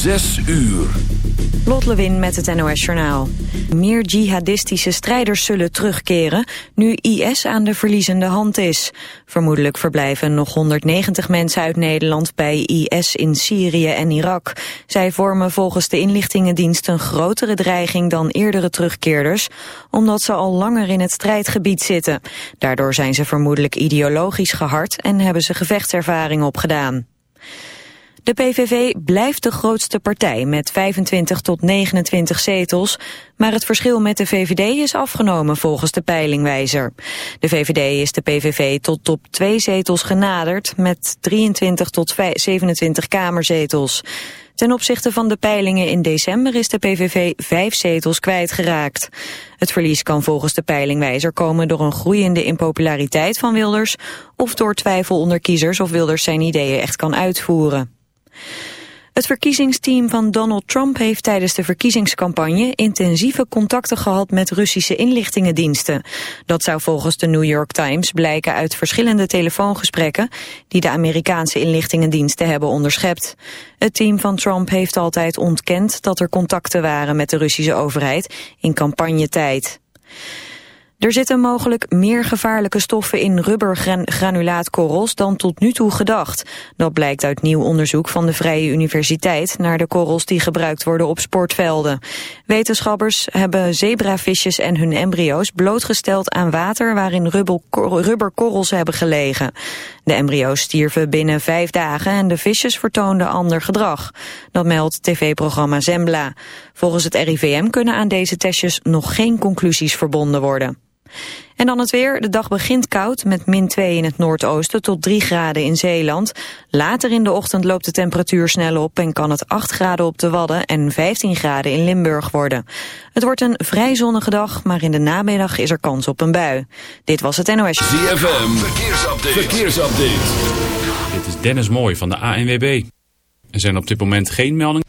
Zes uur. Lot Lewin met het NOS Journaal. Meer jihadistische strijders zullen terugkeren nu IS aan de verliezende hand is. Vermoedelijk verblijven nog 190 mensen uit Nederland bij IS in Syrië en Irak. Zij vormen volgens de inlichtingendienst een grotere dreiging dan eerdere terugkeerders, omdat ze al langer in het strijdgebied zitten. Daardoor zijn ze vermoedelijk ideologisch gehard en hebben ze gevechtservaring opgedaan. De PVV blijft de grootste partij met 25 tot 29 zetels, maar het verschil met de VVD is afgenomen volgens de peilingwijzer. De VVD is de PVV tot op twee zetels genaderd met 23 tot 27 kamerzetels. Ten opzichte van de peilingen in december is de PVV vijf zetels kwijtgeraakt. Het verlies kan volgens de peilingwijzer komen door een groeiende impopulariteit van Wilders of door twijfel onder kiezers of Wilders zijn ideeën echt kan uitvoeren. Het verkiezingsteam van Donald Trump heeft tijdens de verkiezingscampagne intensieve contacten gehad met Russische inlichtingendiensten. Dat zou volgens de New York Times blijken uit verschillende telefoongesprekken die de Amerikaanse inlichtingendiensten hebben onderschept. Het team van Trump heeft altijd ontkend dat er contacten waren met de Russische overheid in campagnetijd. Er zitten mogelijk meer gevaarlijke stoffen in rubbergranulaatkorrels dan tot nu toe gedacht. Dat blijkt uit nieuw onderzoek van de Vrije Universiteit naar de korrels die gebruikt worden op sportvelden. Wetenschappers hebben zebravisjes en hun embryo's blootgesteld aan water waarin rubberkorrels hebben gelegen. De embryo's stierven binnen vijf dagen en de visjes vertoonden ander gedrag. Dat meldt tv-programma Zembla. Volgens het RIVM kunnen aan deze testjes nog geen conclusies verbonden worden. En dan het weer. De dag begint koud met min 2 in het noordoosten tot 3 graden in Zeeland. Later in de ochtend loopt de temperatuur snel op en kan het 8 graden op de Wadden en 15 graden in Limburg worden. Het wordt een vrij zonnige dag, maar in de namiddag is er kans op een bui. Dit was het NOS. ZFM, verkeersupdate. verkeersupdate. Dit is Dennis Mooij van de ANWB. Er zijn op dit moment geen meldingen.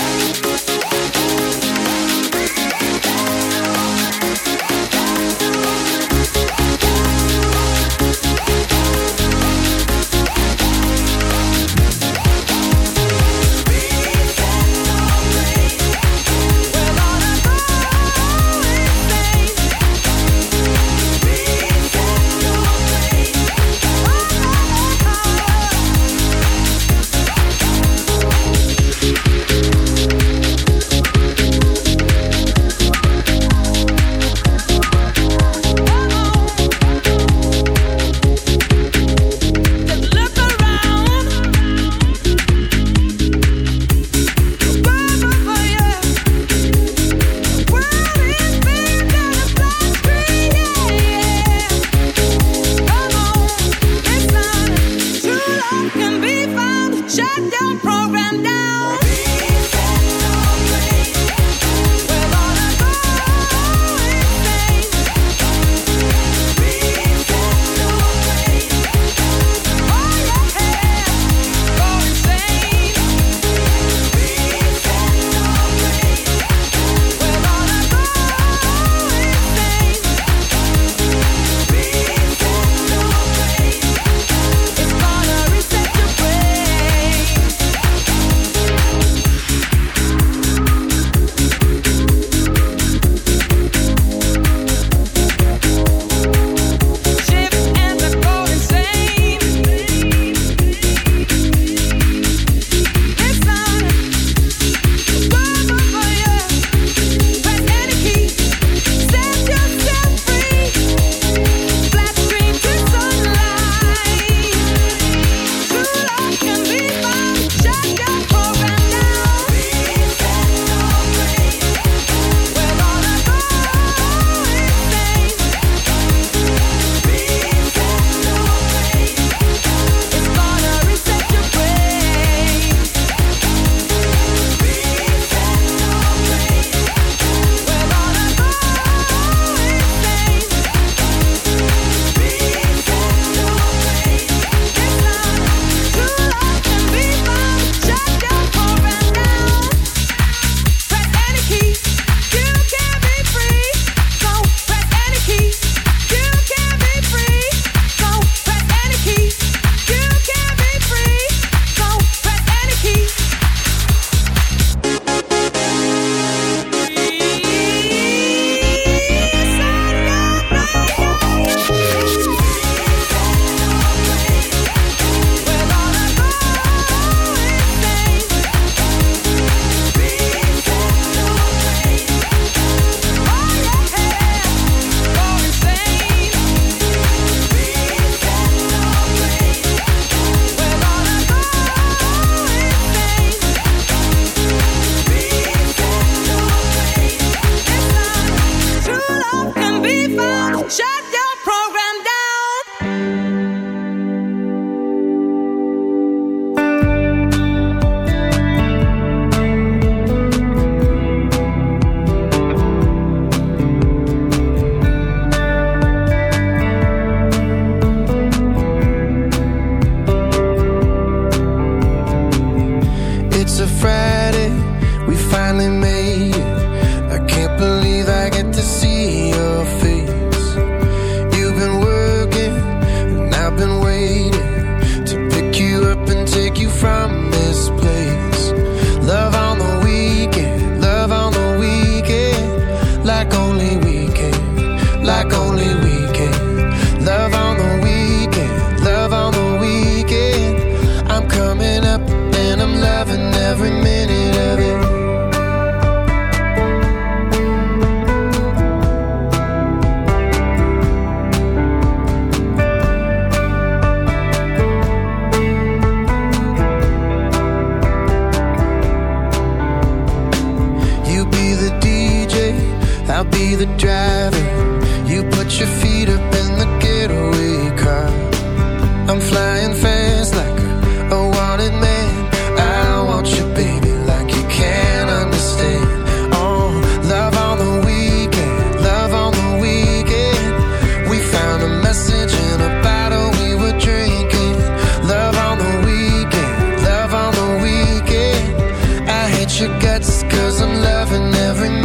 Cause I'm loving every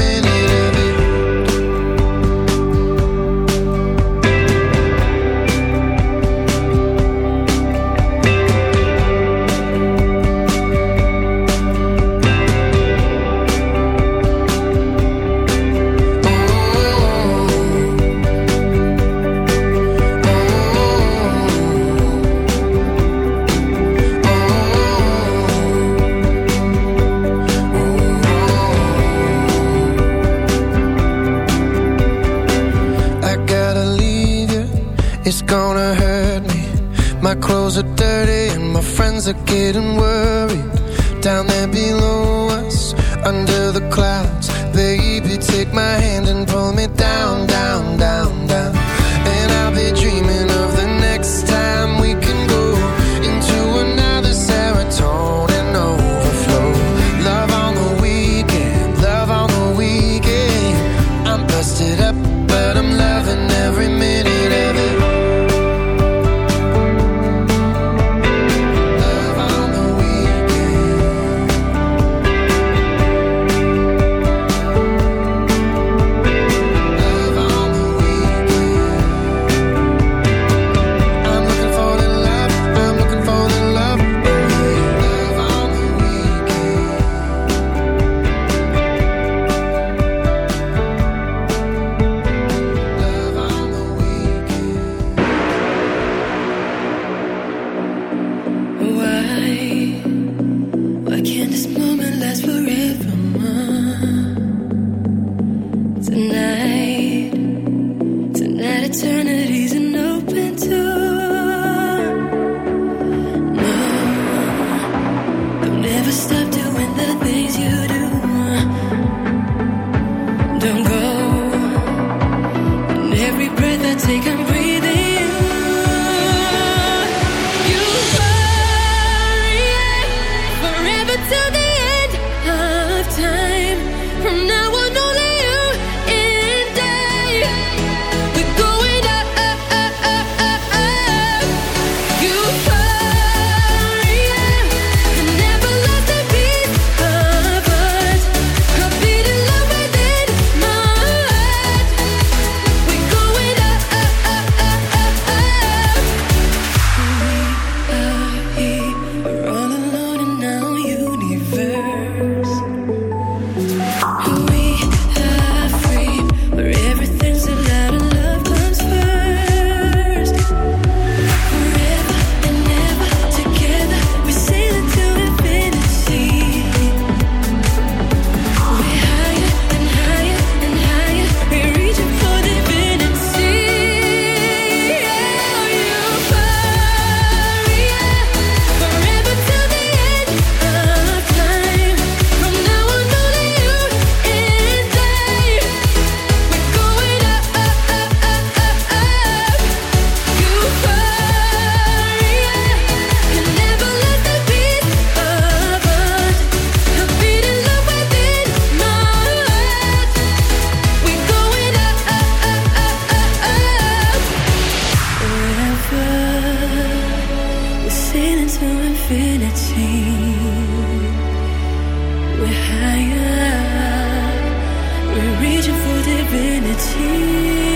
reaching for divinity.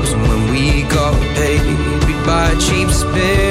cheap spirits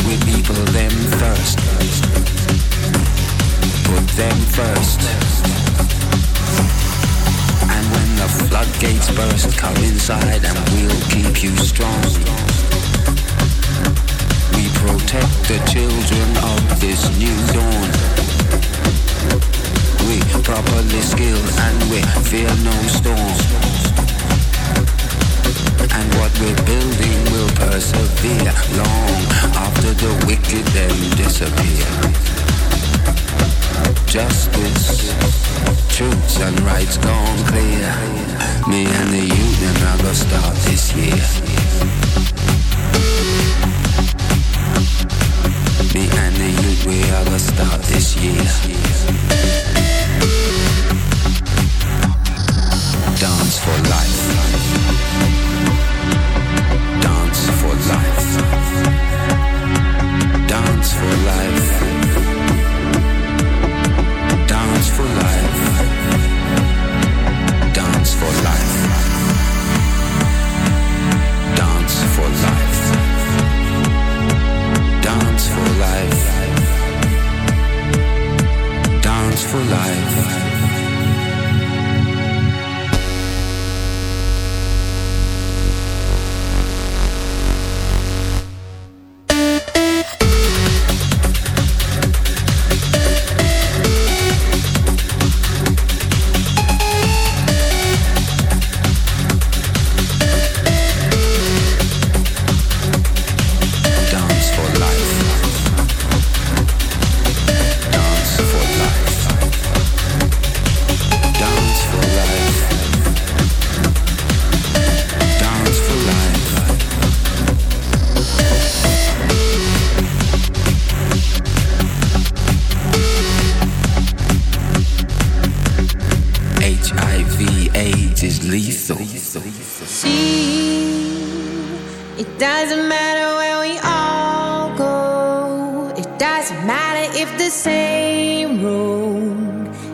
Them thirst. Put them first. And when the floodgates burst, come inside and we'll keep you strong. We protect the children of this new dawn. We properly skilled and we fear no storm. And what we're building will persevere long after the wicked then disappear. Justice, truths and rights gone clear. Me and the union are gonna start this year. Me and the youth, we are gonna start this year. Dance for life.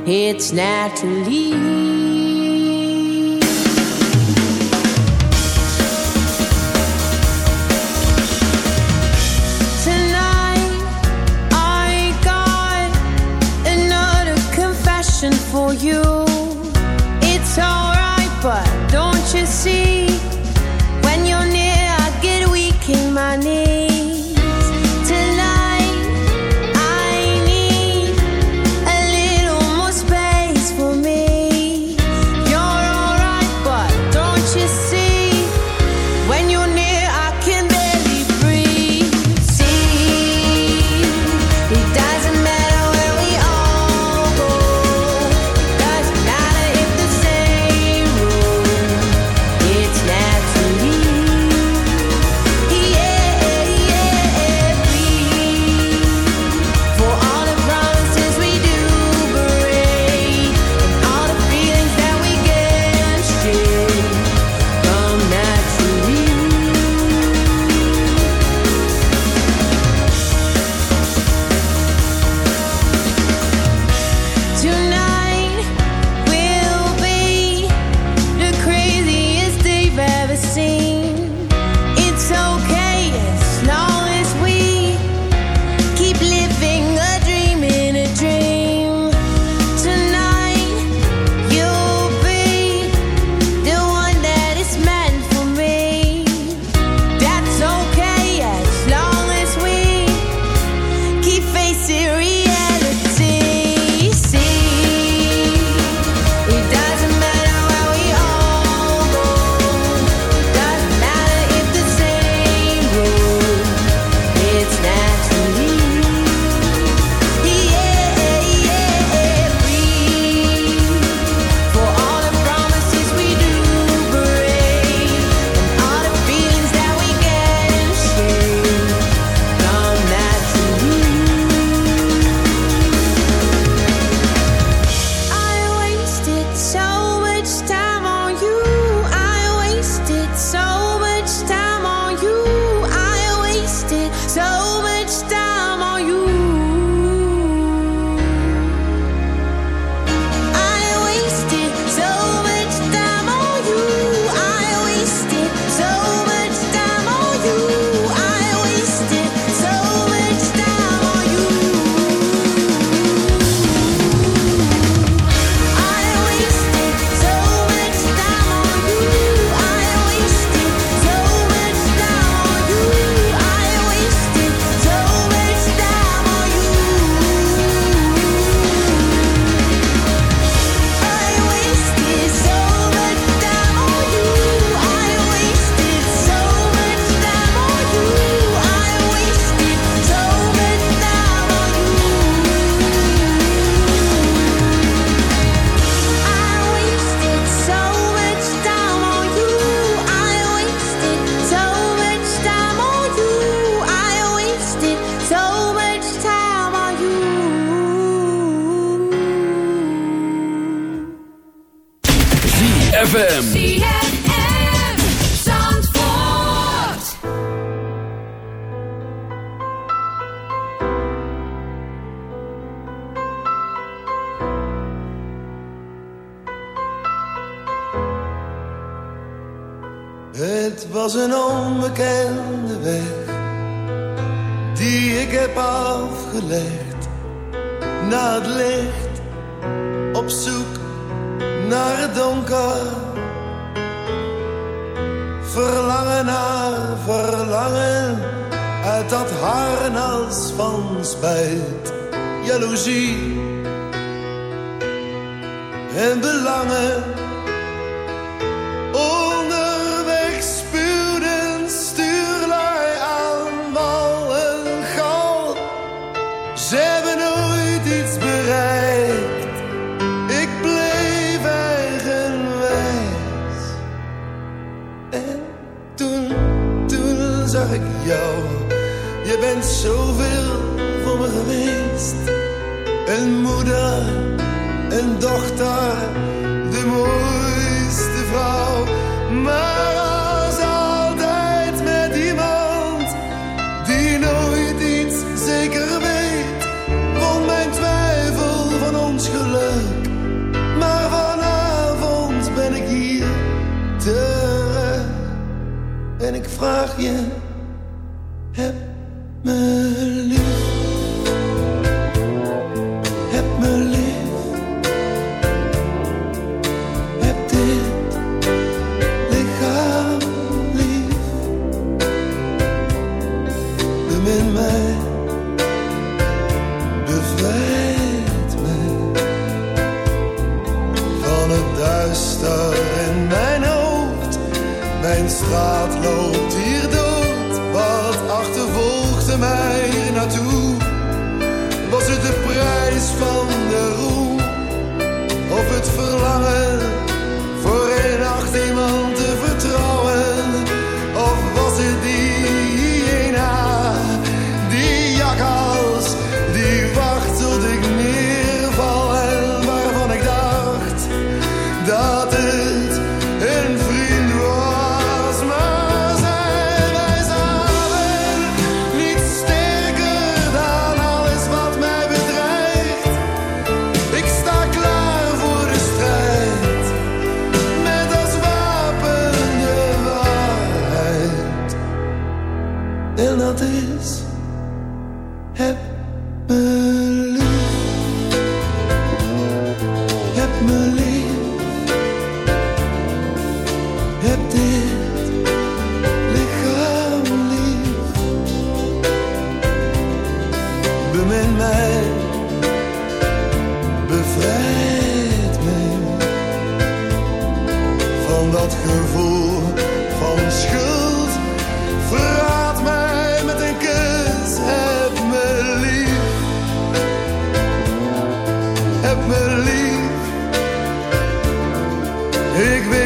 It's naturally. Me Ik weet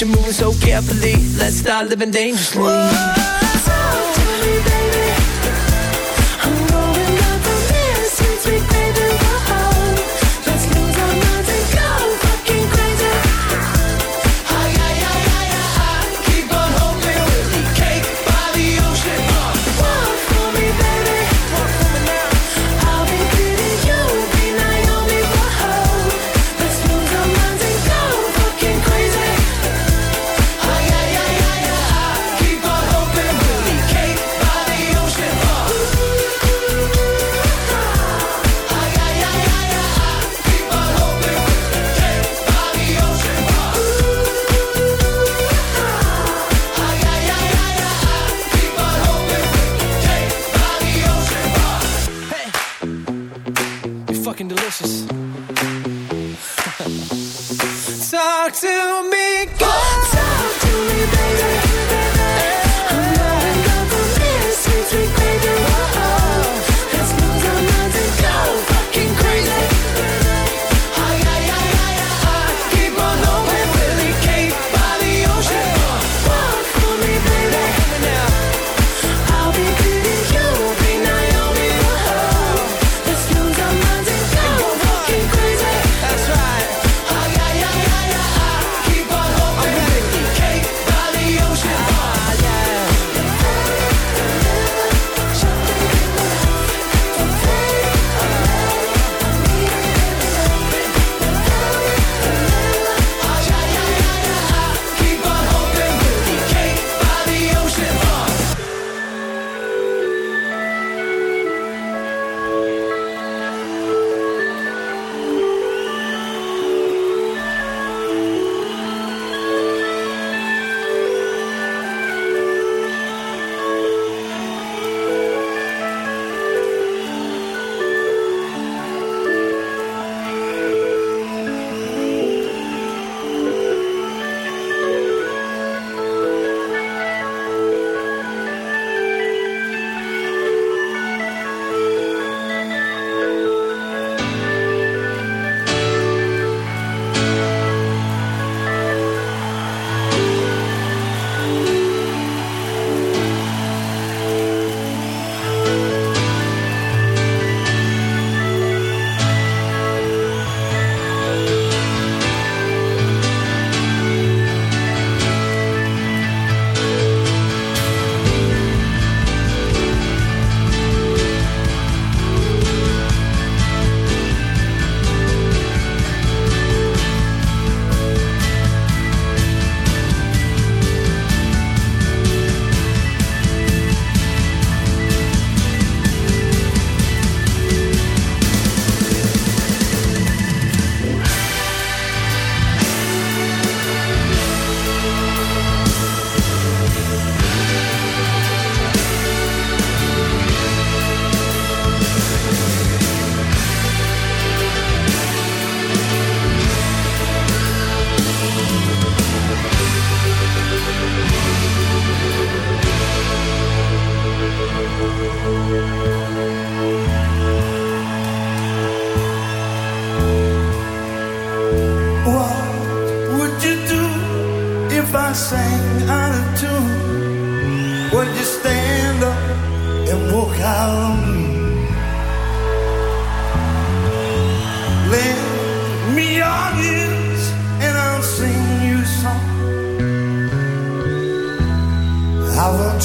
you're moving so carefully. Let's start living dangerously. Whoa, talk to me, baby.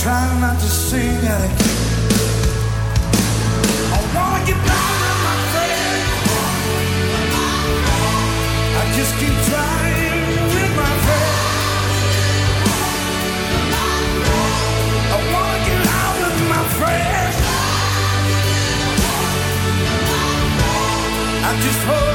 Try not to sing out of just hold